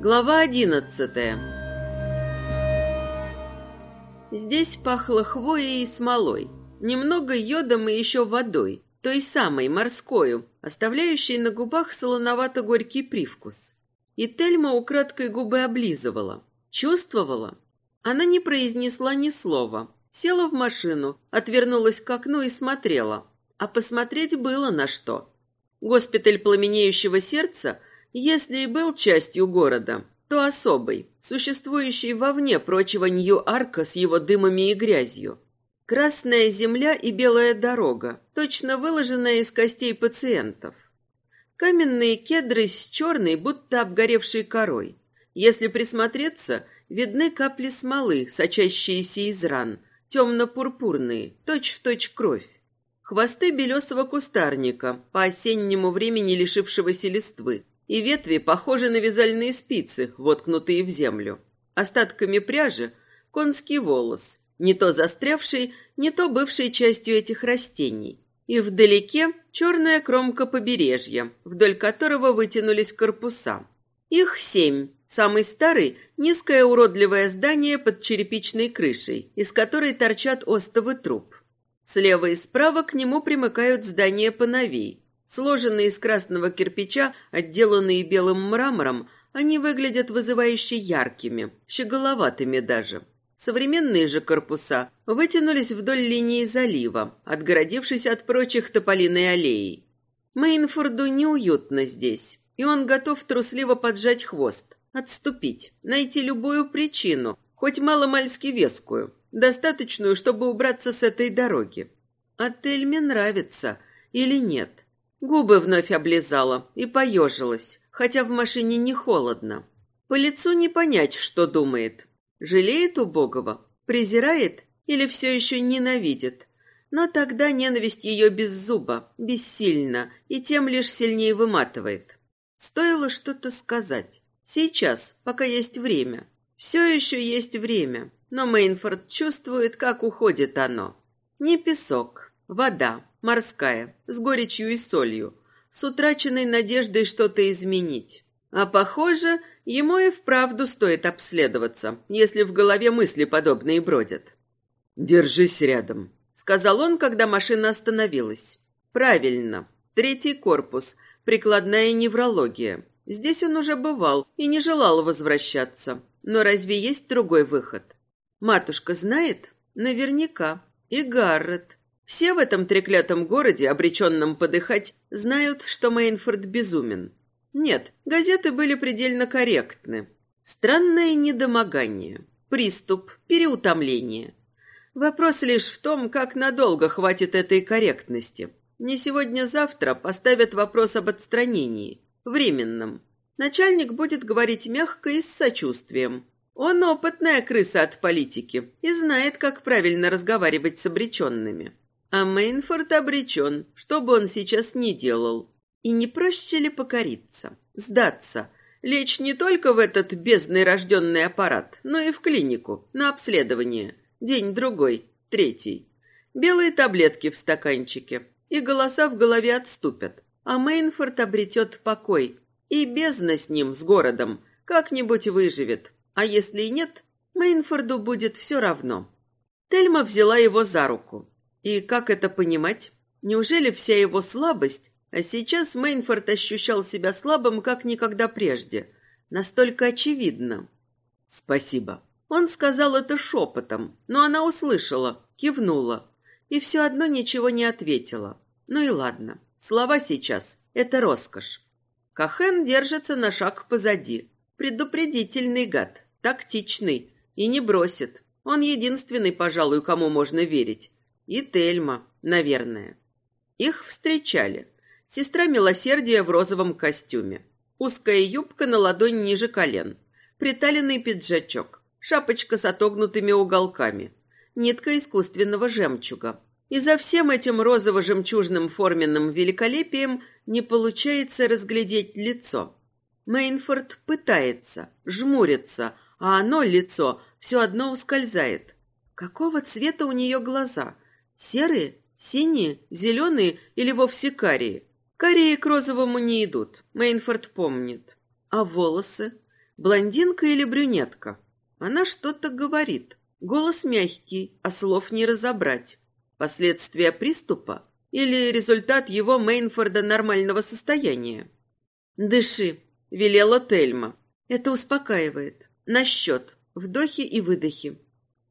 Глава одиннадцатая Здесь пахло хвоей и смолой, немного йодом и еще водой, той самой, морскою, оставляющей на губах солоновато-горький привкус. И Тельма украдкой губы облизывала. Чувствовала. Она не произнесла ни слова. Села в машину, отвернулась к окну и смотрела. А посмотреть было на что. Госпиталь пламенеющего сердца если и был частью города, то особый, существующий вовне прочего Нью-Арка с его дымами и грязью. Красная земля и белая дорога, точно выложенная из костей пациентов. Каменные кедры с черной, будто обгоревшей корой. Если присмотреться, видны капли смолы, сочащиеся из ран, темно-пурпурные, точь-в-точь кровь. Хвосты белесого кустарника, по осеннему времени лишившегося листвы, и ветви похожи на вязальные спицы, воткнутые в землю. Остатками пряжи конский волос, не то застрявший, не то бывший частью этих растений. И вдалеке черная кромка побережья, вдоль которого вытянулись корпуса. Их семь. Самый старый – низкое уродливое здание под черепичной крышей, из которой торчат остовы труб. Слева и справа к нему примыкают здания поновей, Сложенные из красного кирпича, отделанные белым мрамором, они выглядят вызывающе яркими, щеголоватыми даже. Современные же корпуса вытянулись вдоль линии залива, отгородившись от прочих тополиной аллеей. Мейнфорду неуютно здесь, и он готов трусливо поджать хвост, отступить, найти любую причину, хоть маломальски вескую, достаточную, чтобы убраться с этой дороги. Отель мне нравится или нет? Губы вновь облизала и поежилась, хотя в машине не холодно. По лицу не понять, что думает. Жалеет убогого? Презирает или все еще ненавидит? Но тогда ненависть ее без зуба, бессильна и тем лишь сильнее выматывает. Стоило что-то сказать. Сейчас, пока есть время. Все еще есть время, но Мейнфорд чувствует, как уходит оно. Не песок, вода, морская, с горечью и солью, с утраченной надеждой что-то изменить. А похоже, ему и вправду стоит обследоваться, если в голове мысли подобные бродят. «Держись рядом», — сказал он, когда машина остановилась. «Правильно. Третий корпус. Прикладная неврология. Здесь он уже бывал и не желал возвращаться. Но разве есть другой выход? Матушка знает? Наверняка. И Гаррет. Все в этом треклятом городе, обреченном подыхать, знают, что Мейнфорд безумен. Нет, газеты были предельно корректны. Странное недомогание, приступ, переутомление. Вопрос лишь в том, как надолго хватит этой корректности. Не сегодня-завтра поставят вопрос об отстранении, временном. Начальник будет говорить мягко и с сочувствием. Он опытная крыса от политики и знает, как правильно разговаривать с обреченными. А Мейнфорд обречен, что бы он сейчас ни делал. И не проще ли покориться, сдаться, лечь не только в этот бездный рожденный аппарат, но и в клинику, на обследование. День-другой, третий. Белые таблетки в стаканчике, и голоса в голове отступят. А Мейнфорд обретет покой. И бездна с ним, с городом, как-нибудь выживет. А если и нет, Мейнфорду будет все равно. Тельма взяла его за руку. И как это понимать? Неужели вся его слабость, а сейчас Мейнфорд ощущал себя слабым, как никогда прежде, настолько очевидно? Спасибо. Он сказал это шепотом, но она услышала, кивнула и все одно ничего не ответила. Ну и ладно, слова сейчас — это роскошь. Кахен держится на шаг позади. Предупредительный гад, тактичный и не бросит. Он единственный, пожалуй, кому можно верить. И Тельма, наверное. Их встречали. Сестра милосердия в розовом костюме. Узкая юбка на ладонь ниже колен. Приталенный пиджачок. Шапочка с отогнутыми уголками. Нитка искусственного жемчуга. И за всем этим розово-жемчужным форменным великолепием не получается разглядеть лицо. Мейнфорд пытается, жмурится, а оно, лицо, все одно ускользает. Какого цвета у нее глаза? Серые Синие, зеленые или вовсе карие? Карие к розовому не идут, Мейнфорд помнит. А волосы? Блондинка или брюнетка? Она что-то говорит. Голос мягкий, а слов не разобрать. Последствия приступа или результат его Мейнфорда нормального состояния? «Дыши», — велела Тельма. «Это успокаивает. На счет. Вдохи и выдохи».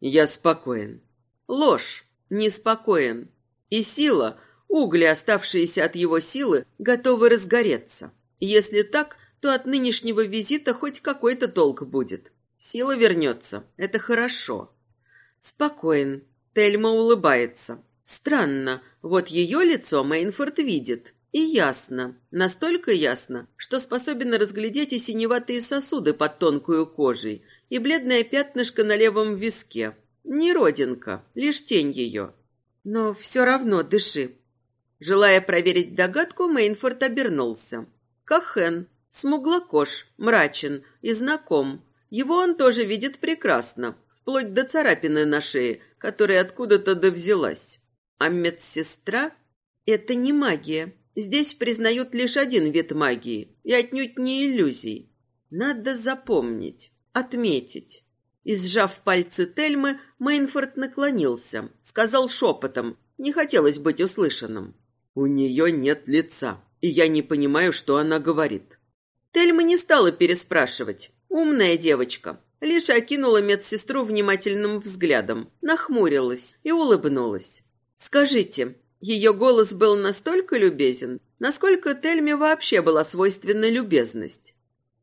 «Я спокоен». «Ложь. Неспокоен. И сила, угли, оставшиеся от его силы, готовы разгореться. Если так, то от нынешнего визита хоть какой-то толк будет. Сила вернется. Это хорошо». «Спокоен». Тельма улыбается. «Странно. Вот ее лицо Мейнфорд видит. И ясно, настолько ясно, что способен разглядеть и синеватые сосуды под тонкую кожей, и бледное пятнышко на левом виске. Не родинка, лишь тень ее. Но все равно дыши. Желая проверить догадку, Мейнфорд обернулся. Кахен, смуглокож, мрачен и знаком. Его он тоже видит прекрасно, вплоть до царапины на шее, которая откуда-то довзялась. А медсестра — это не магия, Здесь признают лишь один вид магии, и отнюдь не иллюзий. Надо запомнить, отметить. И сжав пальцы Тельмы, Мейнфорд наклонился, сказал шепотом, не хотелось быть услышанным. «У нее нет лица, и я не понимаю, что она говорит». Тельма не стала переспрашивать. Умная девочка. Лишь окинула медсестру внимательным взглядом, нахмурилась и улыбнулась. «Скажите, ее голос был настолько любезен, насколько Тельме вообще была свойственна любезность.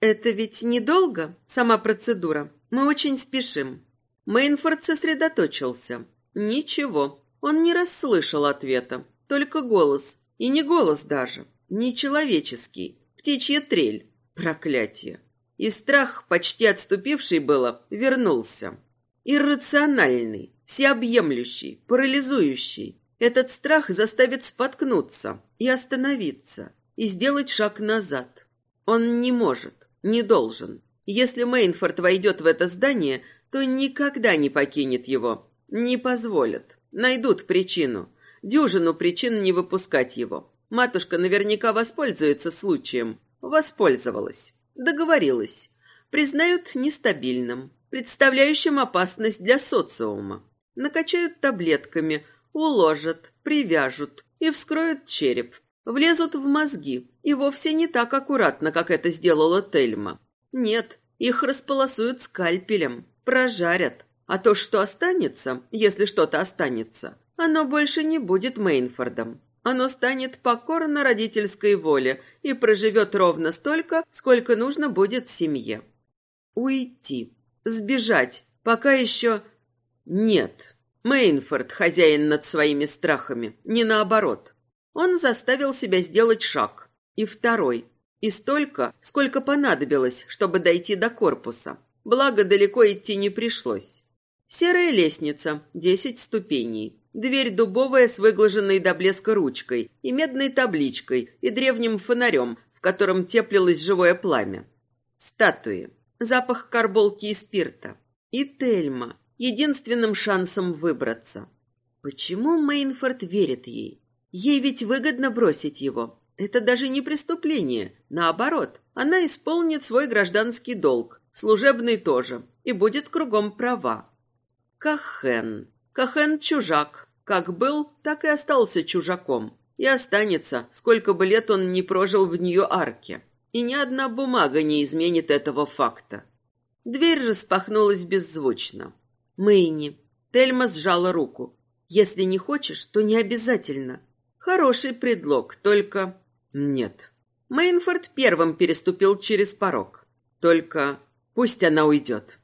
«Это ведь недолго, сама процедура. Мы очень спешим». Мейнфорд сосредоточился. Ничего, он не расслышал ответа, только голос. И не голос даже, не человеческий, птичья трель. Проклятие. И страх, почти отступивший было, вернулся. Иррациональный, всеобъемлющий, парализующий, этот страх заставит споткнуться и остановиться, и сделать шаг назад. Он не может, не должен. Если Мейнфорд войдет в это здание, то никогда не покинет его. Не позволят. Найдут причину. Дюжину причин не выпускать его. Матушка наверняка воспользуется случаем. Воспользовалась. Договорилась. Признают нестабильным, представляющим опасность для социума. Накачают таблетками, уложат, привяжут и вскроют череп. Влезут в мозги, и вовсе не так аккуратно, как это сделала Тельма. Нет, их располосуют скальпелем, прожарят. А то, что останется, если что-то останется, оно больше не будет Мейнфордом. Оно станет покорно родительской воле и проживет ровно столько, сколько нужно будет семье. Уйти, сбежать, пока еще... Нет, Мейнфорд хозяин над своими страхами, не наоборот. Он заставил себя сделать шаг. И второй. И столько, сколько понадобилось, чтобы дойти до корпуса. Благо, далеко идти не пришлось. Серая лестница, десять ступеней. Дверь дубовая с выглаженной до блеска ручкой и медной табличкой и древним фонарем, в котором теплилось живое пламя. Статуи. Запах карболки и спирта. И Тельма, единственным шансом выбраться. Почему Мейнфорд верит ей? Ей ведь выгодно бросить его. Это даже не преступление. Наоборот, она исполнит свой гражданский долг, служебный тоже, и будет кругом права. Кахен. Кахен чужак. Как был, так и остался чужаком. И останется, сколько бы лет он не прожил в Нью-Арке. И ни одна бумага не изменит этого факта. Дверь распахнулась беззвучно. Мэйни. Тельма сжала руку. Если не хочешь, то не обязательно. Хороший предлог, только... Нет. Мейнфорд первым переступил через порог. Только пусть она уйдет.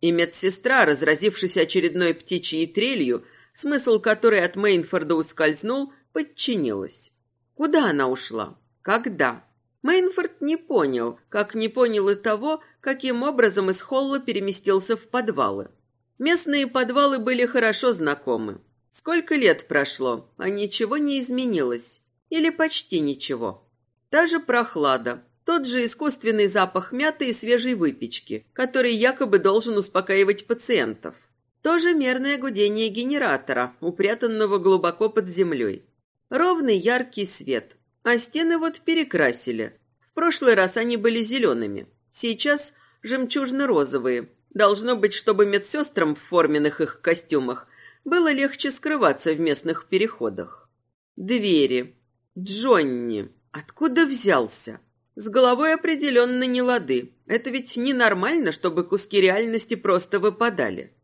И медсестра, разразившись очередной птичьей трелью, смысл которой от Мейнфорда ускользнул, подчинилась. Куда она ушла? Когда? Мейнфорд не понял, как не понял и того, каким образом из холла переместился в подвалы. Местные подвалы были хорошо знакомы. Сколько лет прошло, а ничего не изменилось. Или почти ничего. Та же прохлада, тот же искусственный запах мяты и свежей выпечки, который якобы должен успокаивать пациентов. Тоже мерное гудение генератора, упрятанного глубоко под землей. Ровный яркий свет, а стены вот перекрасили. В прошлый раз они были зелеными, сейчас жемчужно-розовые. Должно быть, чтобы медсестрам в форменных их костюмах было легче скрываться в местных переходах. Двери. Джонни. Откуда взялся? С головой определенно не лады. Это ведь ненормально, чтобы куски реальности просто выпадали.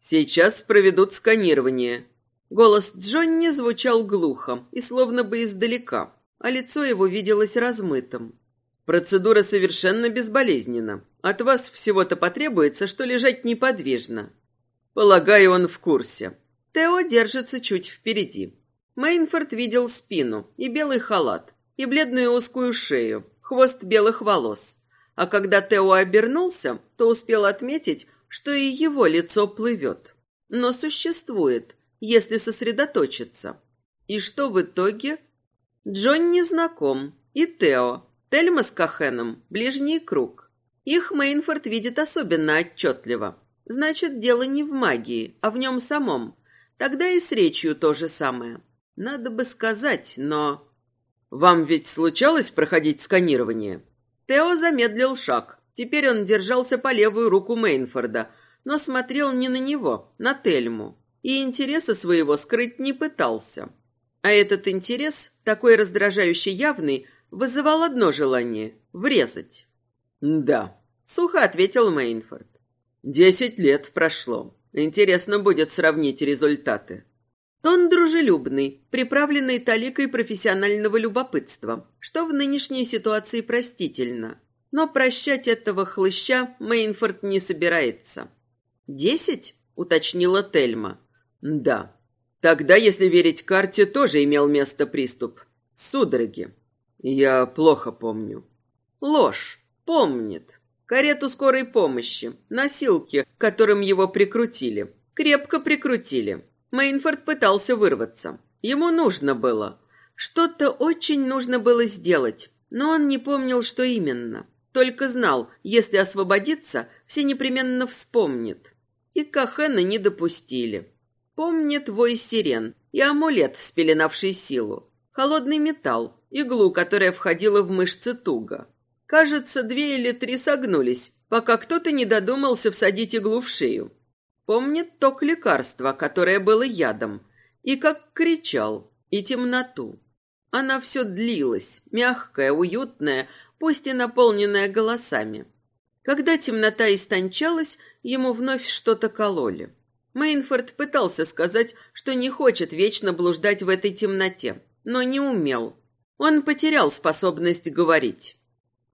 Сейчас проведут сканирование. Голос Джонни звучал глухо и словно бы издалека, а лицо его виделось размытым. Процедура совершенно безболезненна. От вас всего-то потребуется, что лежать неподвижно. Полагаю, он в курсе. Тео держится чуть впереди. Мейнфорд видел спину и белый халат, и бледную узкую шею, хвост белых волос. А когда Тео обернулся, то успел отметить, что и его лицо плывет. Но существует, если сосредоточиться. И что в итоге? Джон знаком, и Тео. Тельма с Кахеном – ближний круг. Их Мейнфорд видит особенно отчетливо. Значит, дело не в магии, а в нем самом. Тогда и с речью то же самое. Надо бы сказать, но... Вам ведь случалось проходить сканирование? Тео замедлил шаг. Теперь он держался по левую руку Мейнфорда, но смотрел не на него, на Тельму. И интереса своего скрыть не пытался. А этот интерес, такой раздражающий явный, вызывал одно желание — врезать. «Да», — сухо ответил Мейнфорд. «Десять лет прошло. Интересно будет сравнить результаты». Тон дружелюбный, приправленный таликой профессионального любопытства, что в нынешней ситуации простительно. Но прощать этого хлыща Мейнфорд не собирается. «Десять?» — уточнила Тельма. «Да. Тогда, если верить карте, тоже имел место приступ. Судороги. Я плохо помню». «Ложь. Помнит. Карету скорой помощи, носилки, которым его прикрутили. Крепко прикрутили. Мейнфорд пытался вырваться. Ему нужно было. Что-то очень нужно было сделать, но он не помнил, что именно. Только знал, если освободиться, все непременно вспомнит. И Кахена не допустили. Помнит вой сирен и амулет, спеленавший силу. Холодный металл, иглу, которая входила в мышцы туго. Кажется, две или три согнулись, пока кто-то не додумался всадить иглу в шею. Помнит ток лекарства, которое было ядом, и как кричал, и темноту. Она все длилась, мягкая, уютная, пусть и наполненная голосами. Когда темнота истончалась, ему вновь что-то кололи. Мейнфорд пытался сказать, что не хочет вечно блуждать в этой темноте, но не умел. Он потерял способность говорить.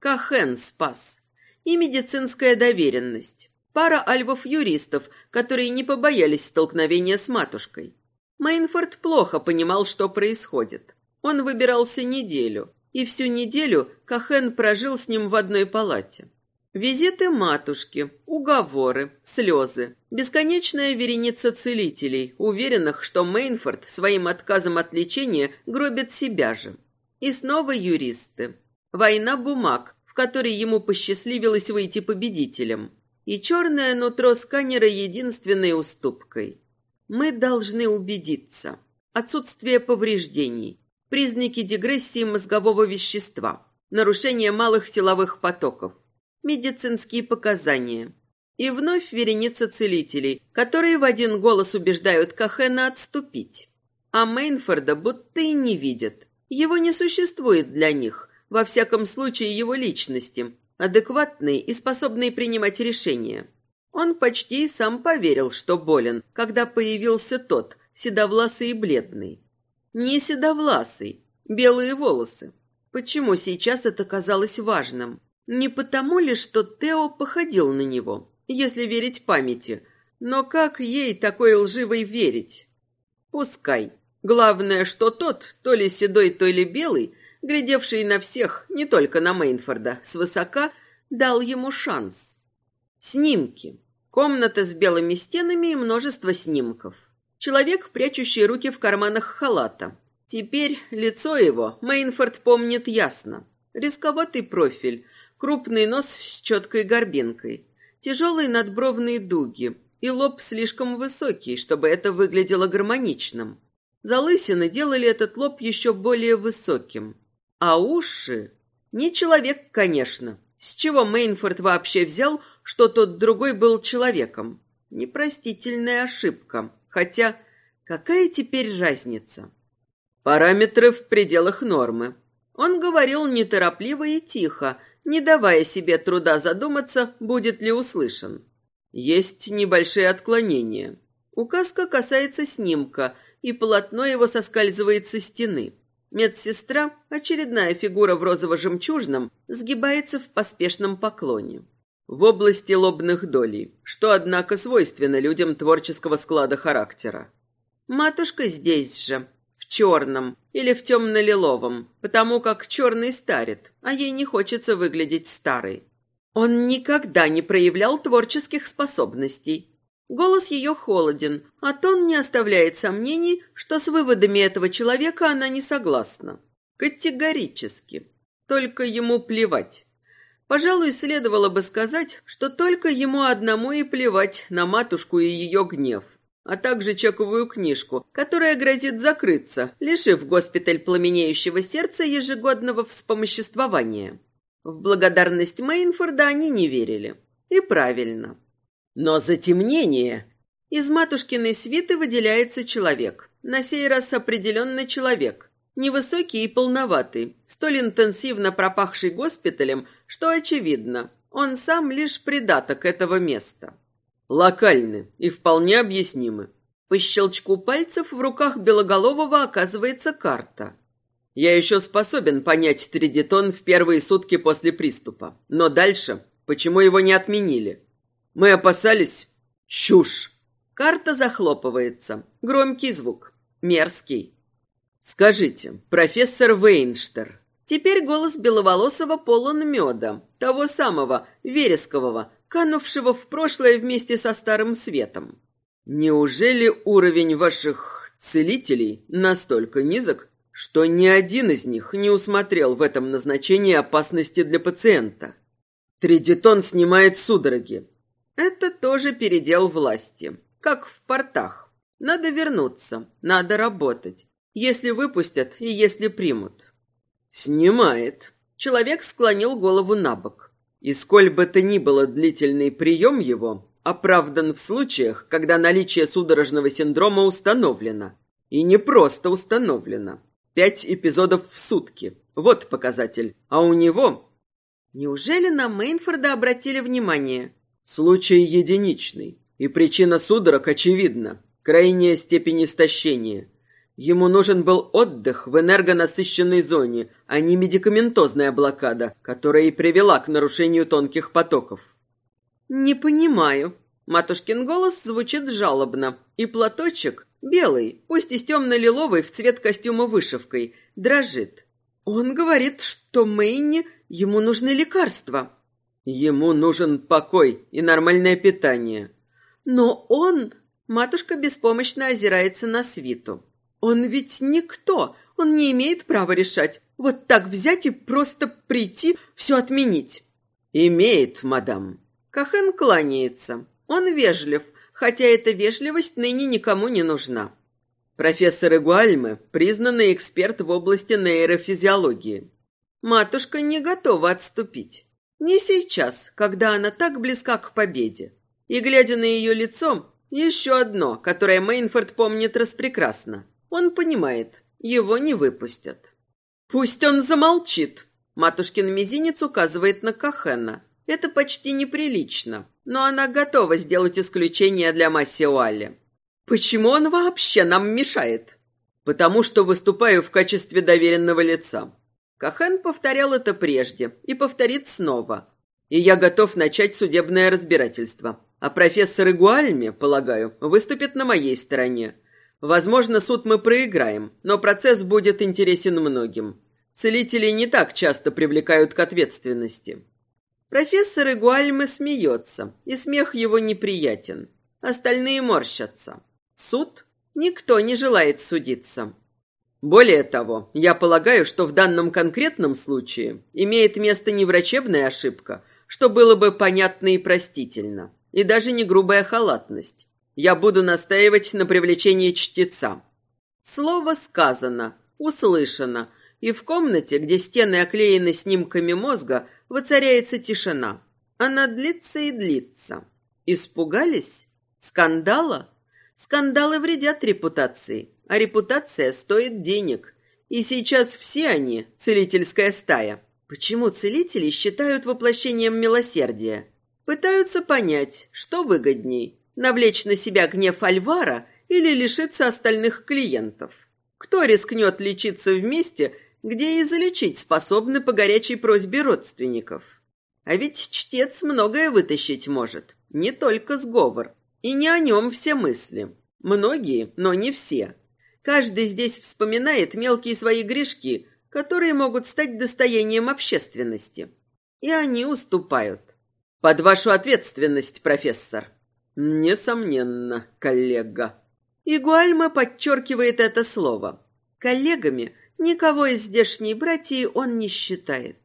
Кахен спас. И медицинская доверенность. Пара альвов-юристов, которые не побоялись столкновения с матушкой. Мейнфорд плохо понимал, что происходит. Он выбирался неделю, и всю неделю Кахен прожил с ним в одной палате. Визиты матушки, уговоры, слезы, бесконечная вереница целителей, уверенных, что Мейнфорд своим отказом от лечения гробит себя же. И снова юристы. Война бумаг, в которой ему посчастливилось выйти победителем и черное нутро сканера единственной уступкой. Мы должны убедиться. Отсутствие повреждений, признаки дегрессии мозгового вещества, нарушение малых силовых потоков, медицинские показания. И вновь вереница целителей, которые в один голос убеждают Кахена отступить. А Мейнфорда будто и не видят. Его не существует для них, во всяком случае его личности, адекватный и способный принимать решения. Он почти и сам поверил, что болен, когда появился тот, седовласый и бледный. Не седовласый, белые волосы. Почему сейчас это казалось важным? Не потому ли, что Тео походил на него, если верить памяти, но как ей такой лживой верить? Пускай. Главное, что тот, то ли седой, то ли белый, глядевший на всех, не только на Мейнфорда, свысока, дал ему шанс. Снимки. Комната с белыми стенами и множество снимков. Человек, прячущий руки в карманах халата. Теперь лицо его Мейнфорд помнит ясно. Рисковатый профиль, крупный нос с четкой горбинкой, тяжелые надбровные дуги, и лоб слишком высокий, чтобы это выглядело гармоничным. Залысины делали этот лоб еще более высоким. А уши... Не человек, конечно. С чего Мейнфорд вообще взял, что тот другой был человеком? Непростительная ошибка. Хотя, какая теперь разница? Параметры в пределах нормы. Он говорил неторопливо и тихо, не давая себе труда задуматься, будет ли услышан. Есть небольшие отклонения. Указка касается снимка, и полотно его соскальзывает со стены. Медсестра, очередная фигура в розово-жемчужном, сгибается в поспешном поклоне. В области лобных долей, что, однако, свойственно людям творческого склада характера. Матушка здесь же, в черном или в темно-лиловом, потому как черный старит, а ей не хочется выглядеть старой. Он никогда не проявлял творческих способностей. Голос ее холоден, а тон не оставляет сомнений, что с выводами этого человека она не согласна. Категорически. Только ему плевать. Пожалуй, следовало бы сказать, что только ему одному и плевать на матушку и ее гнев, а также чековую книжку, которая грозит закрыться, лишив госпиталь пламенеющего сердца ежегодного вспомоществования. В благодарность Мейнфорда они не верили. И правильно. Но затемнение... Из матушкиной свиты выделяется человек. На сей раз определенно человек. Невысокий и полноватый, столь интенсивно пропахший госпиталем, что очевидно, он сам лишь придаток этого места. Локальны и вполне объяснимы. По щелчку пальцев в руках Белоголового оказывается карта. Я еще способен понять тридитон в первые сутки после приступа. Но дальше, почему его не отменили? Мы опасались... Чушь! Карта захлопывается. Громкий звук. Мерзкий. Скажите, профессор Вейнштер, теперь голос Беловолосого полон меда, того самого, верескового, канувшего в прошлое вместе со Старым Светом. Неужели уровень ваших целителей настолько низок, что ни один из них не усмотрел в этом назначении опасности для пациента? Тридитон снимает судороги. Это тоже передел власти, как в портах. Надо вернуться, надо работать. Если выпустят и если примут. Снимает. Человек склонил голову на бок. И сколь бы то ни было длительный прием его, оправдан в случаях, когда наличие судорожного синдрома установлено. И не просто установлено. Пять эпизодов в сутки. Вот показатель. А у него... Неужели на Мейнфорда обратили внимание? Случай единичный. И причина судорог очевидна. Крайняя степень истощения. Ему нужен был отдых в энергонасыщенной зоне, а не медикаментозная блокада, которая и привела к нарушению тонких потоков. «Не понимаю». Матушкин голос звучит жалобно, и платочек, белый, пусть и с темно-лиловой в цвет костюма вышивкой, дрожит. Он говорит, что Мэйни ему нужны лекарства. Ему нужен покой и нормальное питание. Но он... Матушка беспомощно озирается на свиту. Он ведь никто, он не имеет права решать. Вот так взять и просто прийти, все отменить. Имеет, мадам. Кахен кланяется. Он вежлив, хотя эта вежливость ныне никому не нужна. Профессор Игуальме – признанный эксперт в области нейрофизиологии. Матушка не готова отступить. Не сейчас, когда она так близка к победе. И, глядя на ее лицо, еще одно, которое Мейнфорд помнит распрекрасно. Он понимает, его не выпустят. «Пусть он замолчит!» Матушкин мизинец указывает на Кахена. Это почти неприлично, но она готова сделать исключение для Массиуалли. «Почему он вообще нам мешает?» «Потому что выступаю в качестве доверенного лица. Кахан повторял это прежде и повторит снова. И я готов начать судебное разбирательство. А профессор Игуальми, полагаю, выступит на моей стороне. Возможно, суд мы проиграем, но процесс будет интересен многим. Целители не так часто привлекают к ответственности. Профессор Игуальме смеется, и смех его неприятен. Остальные морщатся. Суд? Никто не желает судиться. Более того, я полагаю, что в данном конкретном случае имеет место не врачебная ошибка, что было бы понятно и простительно, и даже не грубая халатность. Я буду настаивать на привлечении чтеца. Слово сказано, услышано, и в комнате, где стены оклеены снимками мозга, воцаряется тишина. Она длится и длится. Испугались? Скандала? Скандалы вредят репутации, а репутация стоит денег. И сейчас все они – целительская стая. Почему целители считают воплощением милосердия? Пытаются понять, что выгодней – навлечь на себя гнев Альвара или лишиться остальных клиентов. Кто рискнет лечиться вместе, где и залечить способны по горячей просьбе родственников? А ведь чтец многое вытащить может, не только сговор. И не о нем все мысли. Многие, но не все. Каждый здесь вспоминает мелкие свои грешки, которые могут стать достоянием общественности. И они уступают. Под вашу ответственность, профессор. Несомненно, коллега. И Гуальма подчеркивает это слово. Коллегами никого из здешней братьи он не считает.